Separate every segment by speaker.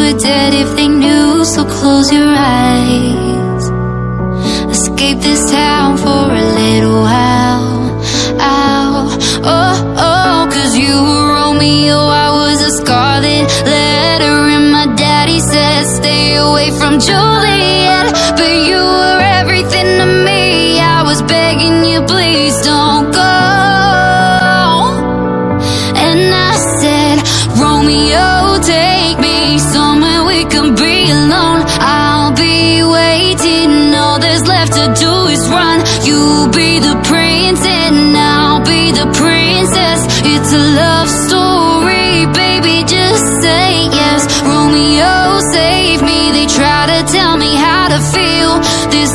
Speaker 1: were dead if they knew, so close your eyes. Escape this town for a little while. Ow, oh, oh, cause you were Romeo, oh, I was a scarlet letter, and my daddy said, Stay away from Juliet.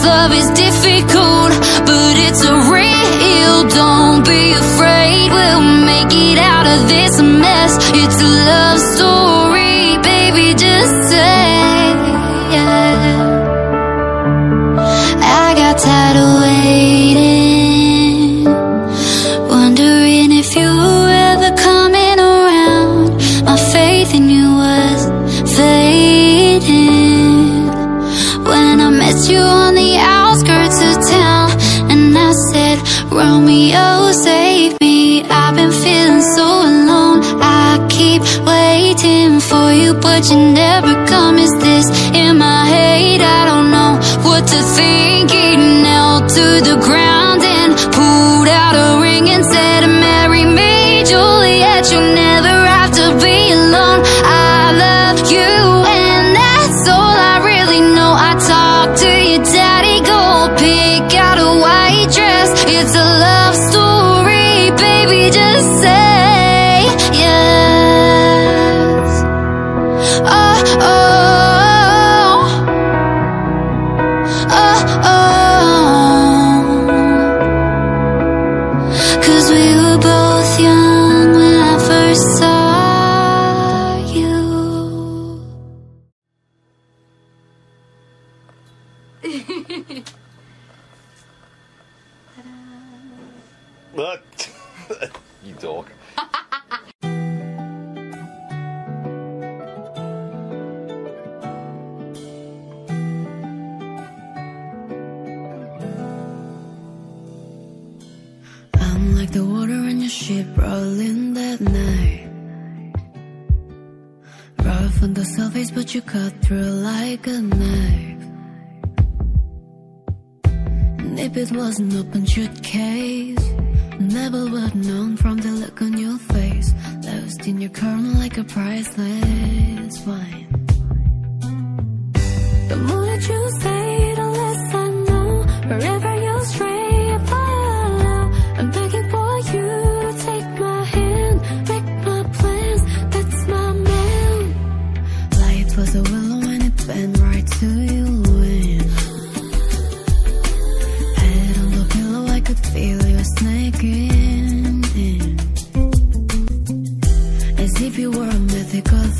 Speaker 1: love is difficult, but it's a real. Don't be afraid, we'll make it out of this mess. It's a love story. but you never come. Is this in my head? I don't know what to think. Eating out to
Speaker 2: the ground. priceless wine. The more that you say, the less I know. Forever.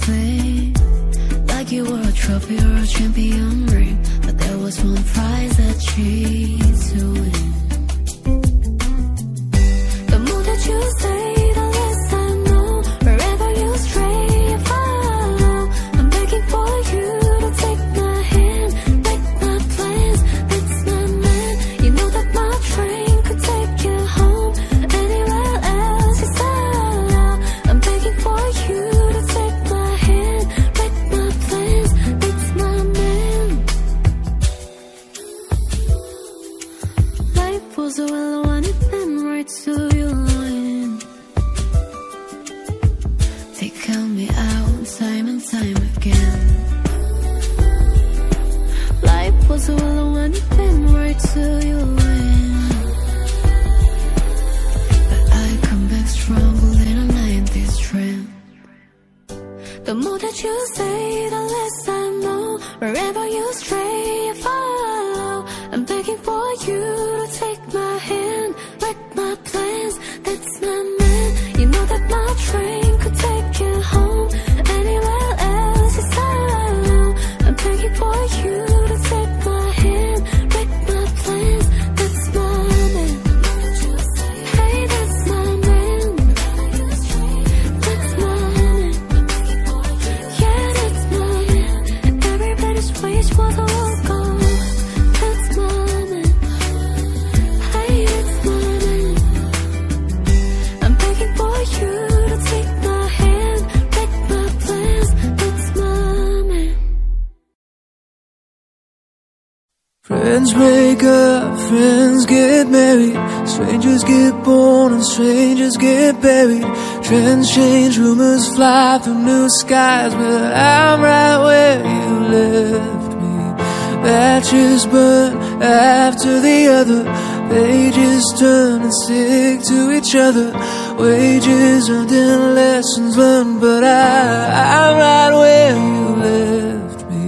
Speaker 2: play like you were a trophy or a champion ring, but there was one prize that you. That you say, the less I know. Wherever you stray, I follow.
Speaker 3: Strangers get born and strangers get buried. Trends change, rumors fly through new skies, but I'm right where you left me. Matches burn after the other, pages turn and stick to each other. Wages earned and lessons learned, but I, I'm right where you left me.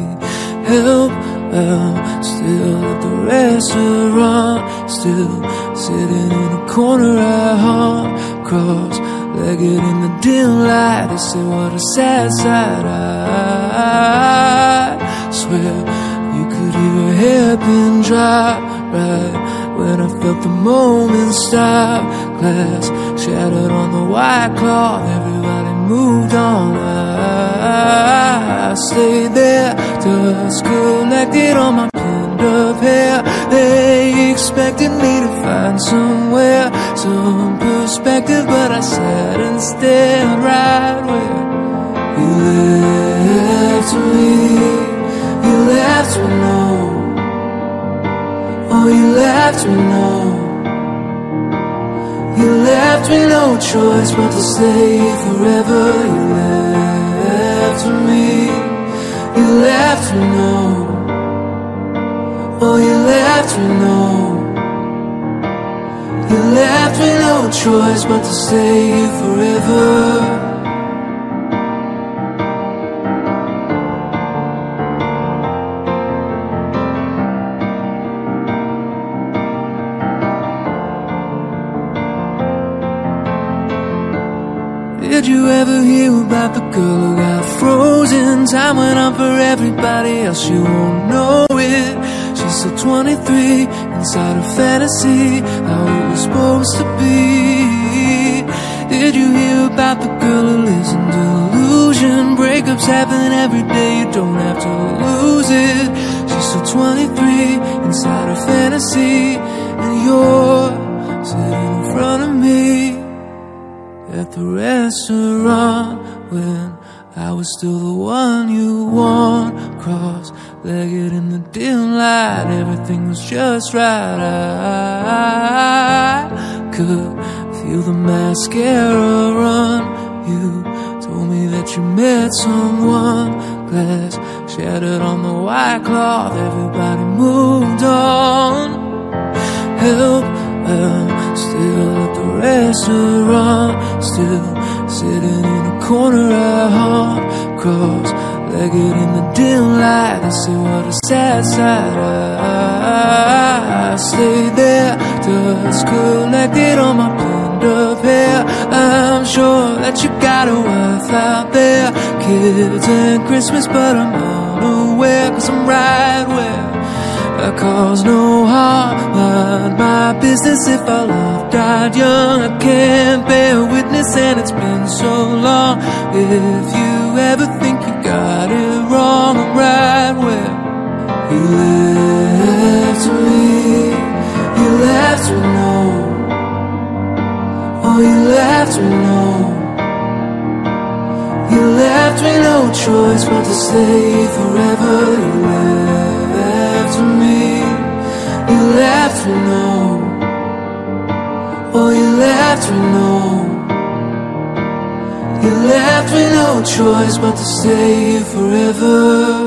Speaker 3: Help, I'm still at the restaurant, still sitting in a corner at home, cross legged in the dim light. They say, What a sad sight. I swear you could hear a hairpin drop right when I felt the moment stop. Glass shattered on the white cloth, everybody moved on. I stayed there, dust collected on my up hair. They expected me to find somewhere, some perspective, but I sat and stared right where you left me. You left me no. Oh, you left me no. You left me no choice but to stay forever. You left me. You left me no. Oh, you left me no. You left me no choice but to stay here forever. Did you ever hear about the girl who got frozen? Time went on for everybody else, you won't know 23, inside a fantasy, how it was supposed to be. Did you hear about the girl who lives in delusion? Breakups happen every day, you don't have to lose it. She's still 23, inside a fantasy, and you're sitting in front of me at the restaurant when I was still the one you want. Cross legged in the dim light, everything was just right. I could feel the mascara run. You told me that you met someone. Glass shattered on the white cloth, everybody moved on. Help, I'm still at the restaurant, still sitting in a corner at home, cross legged in the dim light. They say, What a sad sight. I stayed there, dust collected on my pinned up hair. I'm sure that you got a wife out there, kids and Christmas, but I'm unaware, cause I'm right where. I cause no harm, mind my business if our love died young. I can't bear witness, and it's been so long. If you ever think you got it wrong, I'm right where you left me. You left me no. Oh, you left me no. You left me no choice but to stay forever. You no. Oh, you left me no. You left me no choice but to stay forever.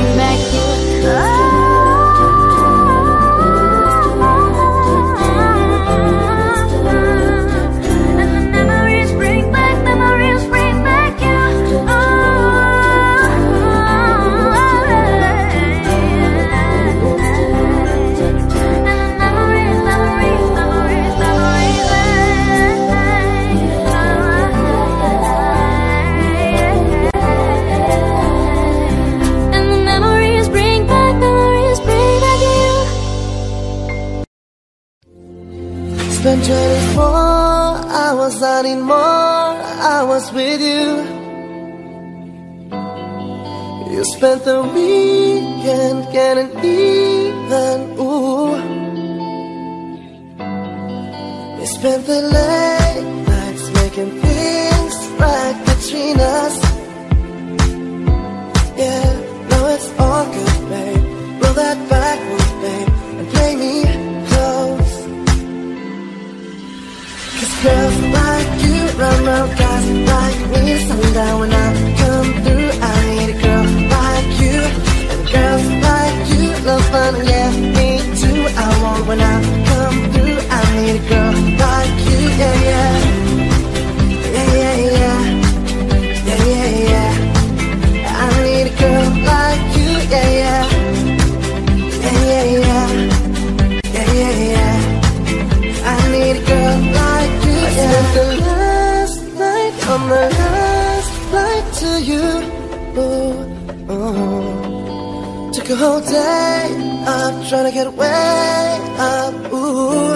Speaker 4: whole day up trying to get away up. Ooh.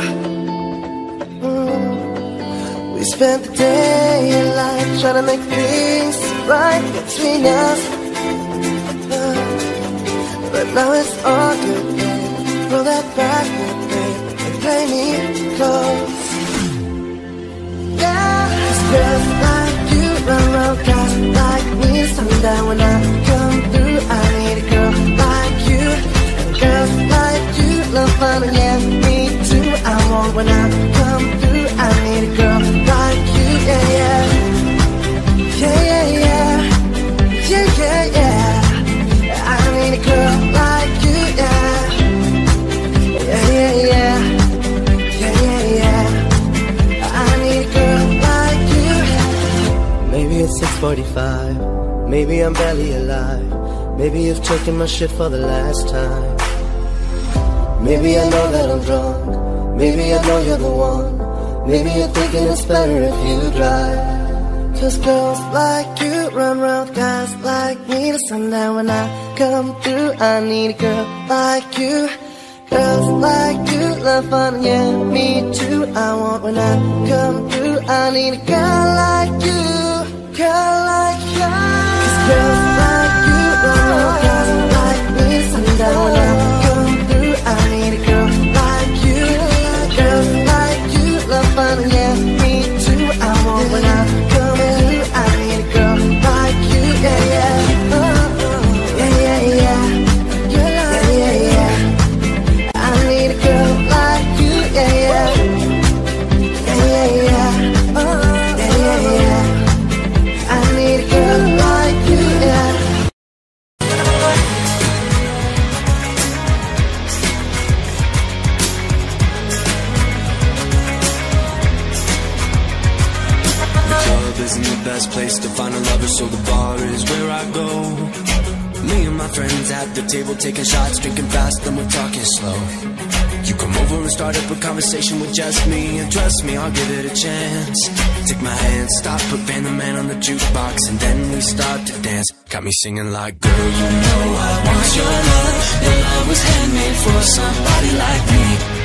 Speaker 4: Mm. We
Speaker 5: spent the daylight trying to make things right between us. Uh, but now it's all good, babe. Roll that back, babe, and play me close. Yeah, There's girls like you run around guys like me. Someday when I come through, I need a girl like love money and me too. I want when I come through. I need a girl like you, yeah, yeah, yeah, yeah, yeah, yeah, yeah, yeah. I need a girl like you, yeah, yeah, yeah, yeah, yeah, yeah, yeah. I need a girl like you. Maybe it's 6:45. Maybe I'm barely alive. Maybe you've taken my shit for the last time. Maybe I know that I'm drunk. Maybe I know you're the one. Maybe you're thinking it's better if you drive. Cause girls like you run round guys like me to sundown when I come through. I need a girl like you. Girls like you love fun, yeah, me too. I want when I come through. I need a girl like you. Girl like you. Cause girls like you run guys like me to sundown
Speaker 3: place to find a lover, so the bar is where I go. Me and my friends at the table taking shots, drinking fast, then we're talking slow. You come over and start up a conversation with just me, and trust me, I'll give it a chance. Take my hand, stop, put Van the Man on the jukebox, and then we start to dance. Got me singing like, girl, you know I want your love. Your love was handmade for somebody like me.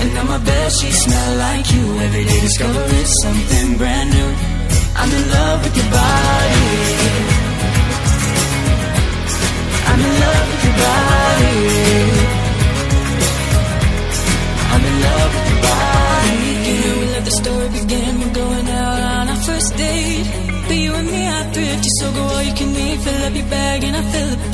Speaker 3: and now my bed sheets smell like you. Every day discovering something brand new. I'm in love with your body. I'm in love with your body. I'm in love with your body.
Speaker 6: You know we let the story begin. We're going out on our first date. But you and me are thrifty, so go all you can eat. Fill up your bag and I fill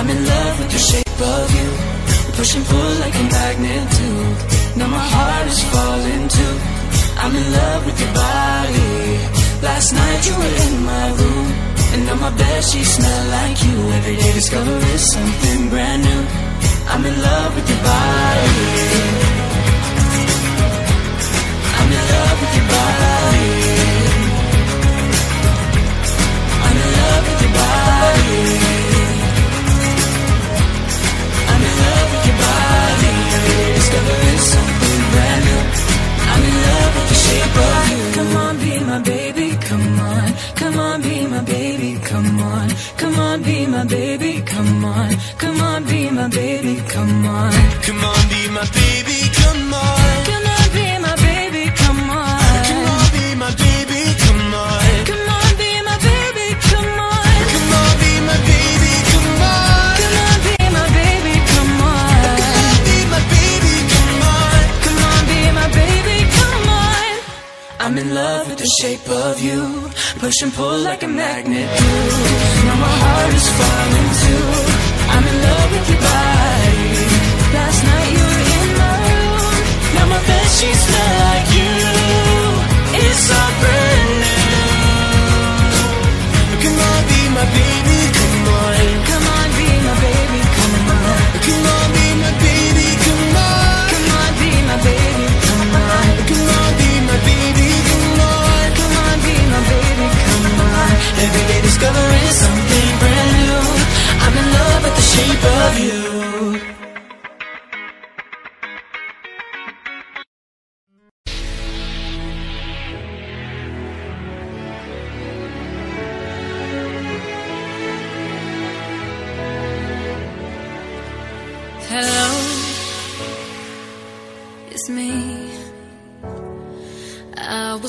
Speaker 6: I'm in love with the shape of you. Push and pull like a magnet do. Now my heart is falling too. I'm in love with your body. Last night you were in my room, and now my bed sheets smell like you. Every day discovering something brand new. I'm in love with your body.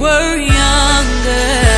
Speaker 6: were younger.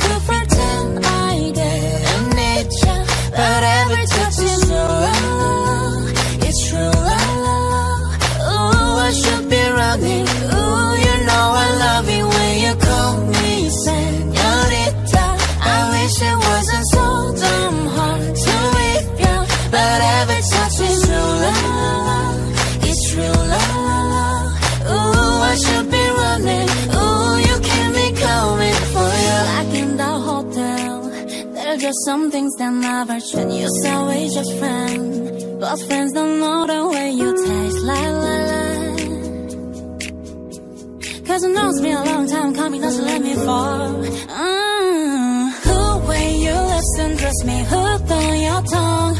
Speaker 4: Wish just some things that never change. You say we just friends, but friends don't know the way you taste. La la la. Cause it knows me a long time coming, doesn't let me fall. Mm. The way you listen, trust me, hooked on your tongue.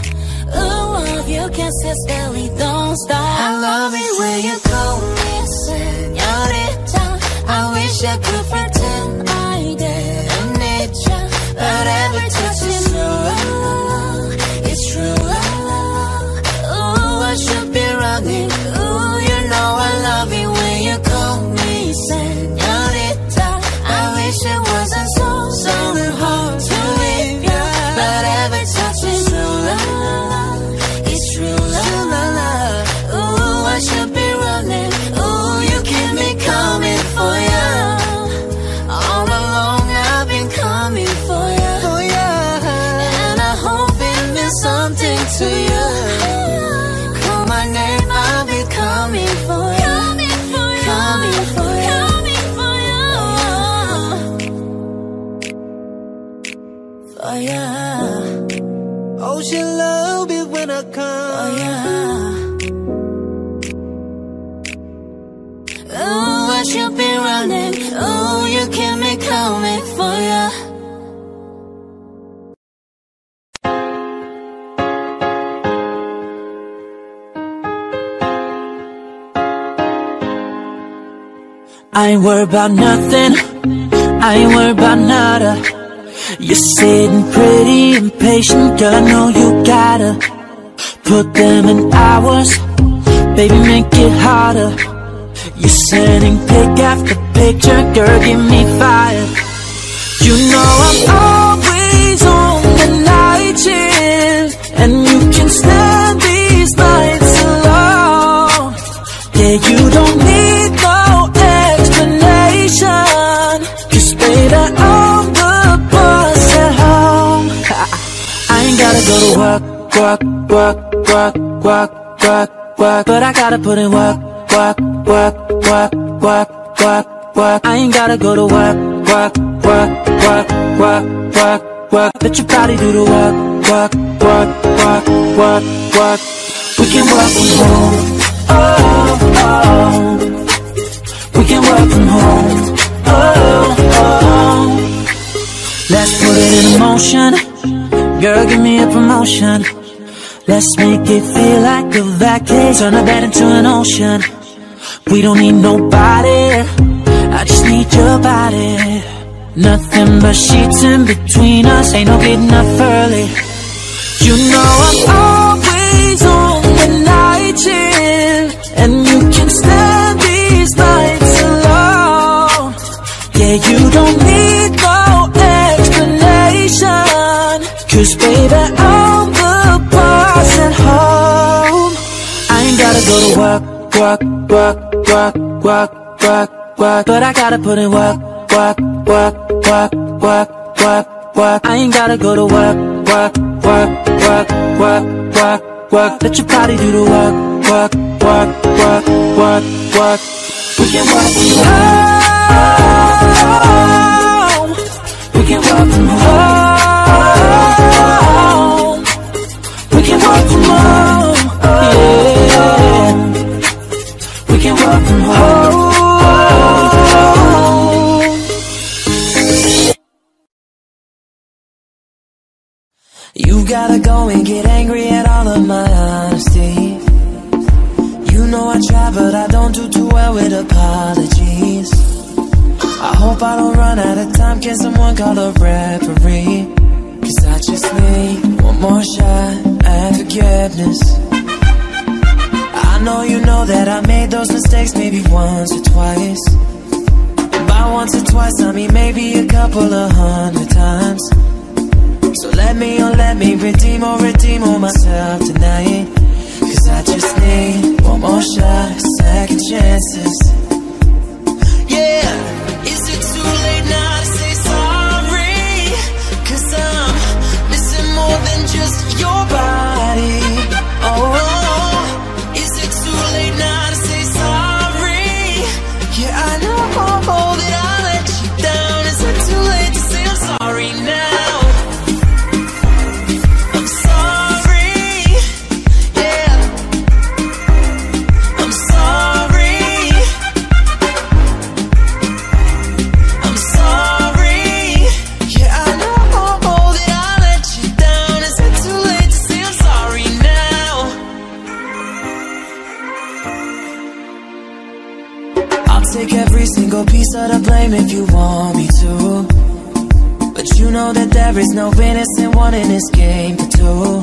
Speaker 4: Ooh, love you kisses barely don't stop. I love it when you call me señorita. I wish I could pretend
Speaker 7: ain't worried about nothing. I ain't worried about nada. You're sitting pretty impatient, girl. I know you gotta put them in hours. Baby, make it harder. You're sending pic after picture, girl. Give me fire. You know I'm always on the night shift, and you can stand to work, work, work, work, work, work, work. But I gotta put in work, work, work, work, work, work, work. I ain't gotta go to work, work, work, work, work, work, work. Let your body do the work, work, work, work, work, work. We can work from home. Oh, oh. We can work from home. Oh, oh. Let's put it in motion. Girl, give me a promotion. Let's make it feel like a vacation. Turn a bed into an ocean. We don't need nobody. I just need your body. Nothing but sheets in between us. Ain't no getting up early. You know I'm always on the night shift, and you can stand these nights alone. Yeah, you don't need Cause baby, I'm the boss at home. I ain't gotta go to work, work, work, work, work, work, work. But I gotta put in work, work, work, work, work, work, work. I ain't gotta go to work, work, work, work, work, work, work. Let your body do the work, work, work, work, work, work. We can work from home. can from home.
Speaker 8: You gotta go and get angry at all of my honesty. You know I try, but I don't do too well with apologies. I hope I don't run out of time. Can someone call a referee? Cause I just need one more shot at forgiveness. I know you know that I made those mistakes maybe once or twice. By once or twice, I mean maybe a couple of hundred times. So let me, oh let me redeem or redeem on myself tonight Cause I just need one more shot, second chances Yeah, is it too late now to say sorry? Cause I'm missing more than just your body if you want me to. But you know that there is no innocent one in this game but two.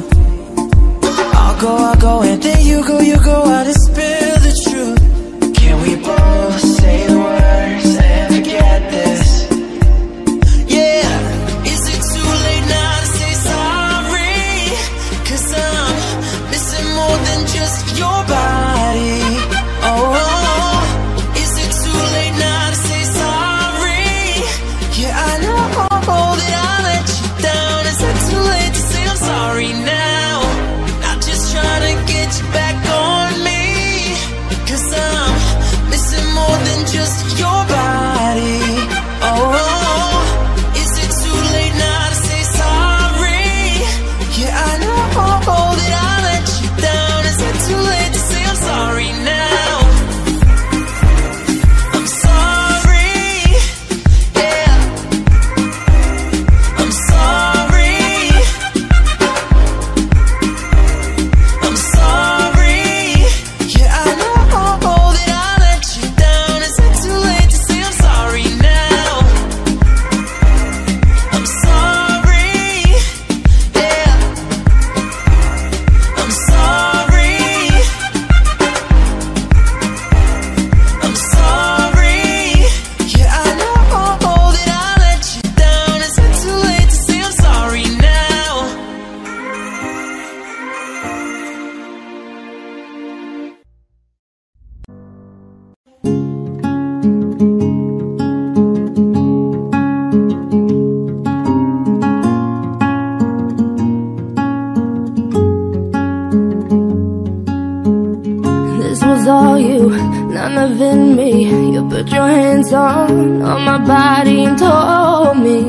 Speaker 2: Hands on, on my body and told me.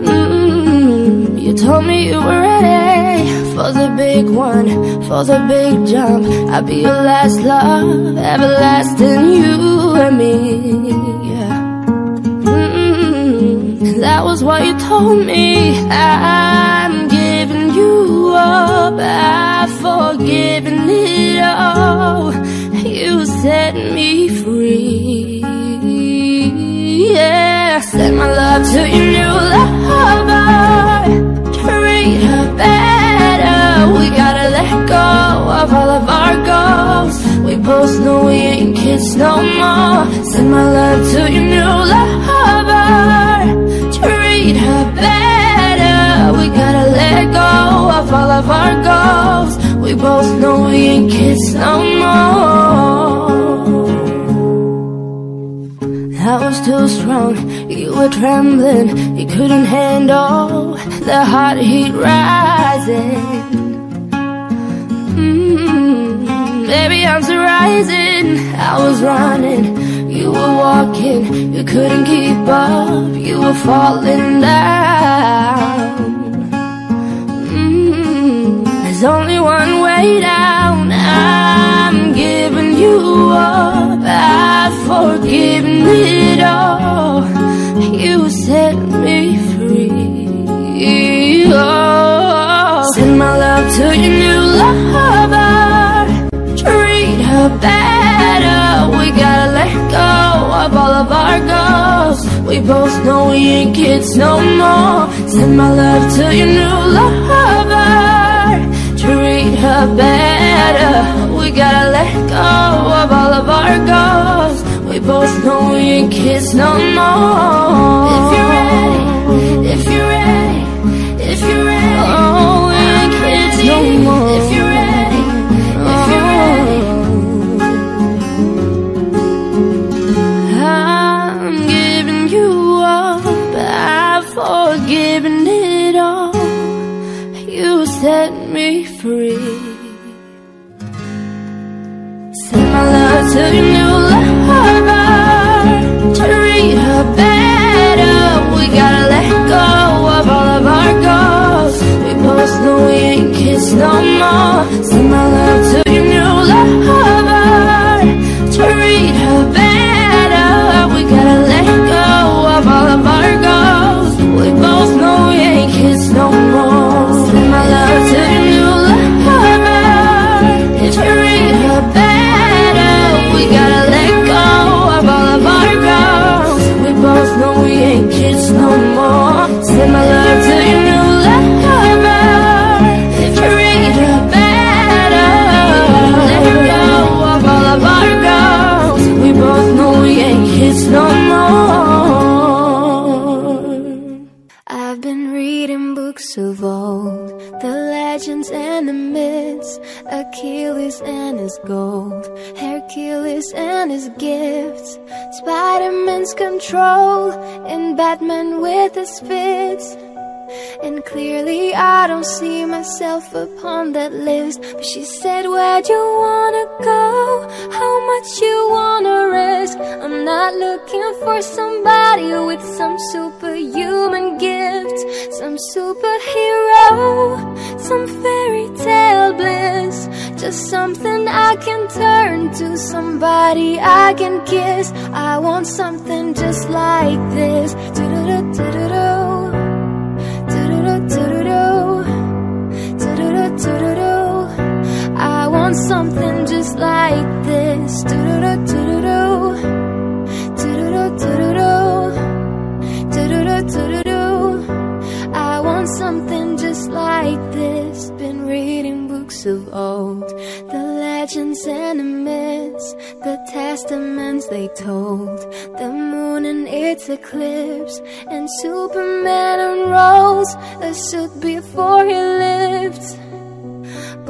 Speaker 2: Mm, you told me you were ready for the big one, for the big jump. I'd be your last love, everlasting you and me. Yeah. Mm, that was what you told me. I'm giving you up. I've forgiven it all. Set me free. Yeah, send my love to your new lover. Treat her better. We gotta let go of all of our goals. We both know we ain't kids no more. Send my love to your new lover. Treat her better. We gotta let go of all of our goals. We both know we ain't kids no more. Was too strong, you were trembling, you couldn't handle the hot heat rising. Mm, baby, I'm rising. I was running, you were walking, you couldn't keep up, you were falling down. There's only one way down. I'm giving you up. I've forgiven it all. You set me free.
Speaker 4: Oh. Send my love to your new lover. Treat her better. We gotta let go of all of our goals. We both know we ain't kids no more. Send my love to your new lover. Her better. We gotta let go of all of our goals. We both know we ain't kids no more. If you're ready, if you're ready, if you're ready, oh, we ain't kids no more. Know we ain't kids no more. Myself upon that list But she said, where'd you wanna go? How much you wanna risk? I'm not looking for somebody with some superhuman gift, Some superhero, some fairy tale bliss Just something I can turn to, somebody I can kiss I want something just like this Do-do-do-do-do-do do-do-do-do-do-do. Want something just like this. I want something just like this. Been reading books of old, the legends and the myths, the testaments they told, the moon and its eclipse, and Superman unrolls a suit before he lived.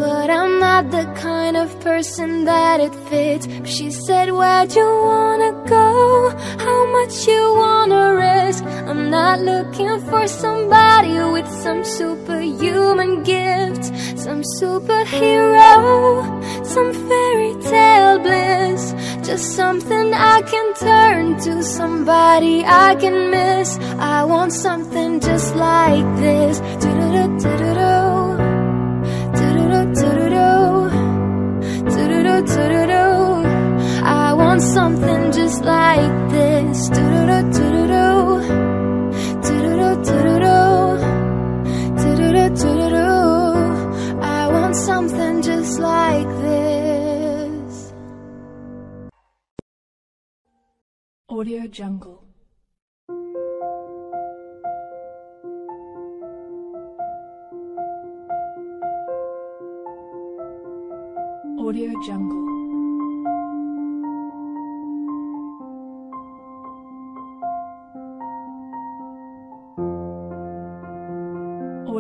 Speaker 4: But I'm not the kind of person that it fits. But she said, Where'd you wanna go? How much you wanna risk? I'm not looking for somebody with some superhuman gift, some superhero, some fairy tale bliss. Just something I can turn to, somebody I can miss. I want something just like this. Do-do-do-do-do-do. Want something just like this. I want something just like this.
Speaker 6: Audio Jungle. Audio Jungle.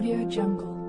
Speaker 4: Audio Jungle.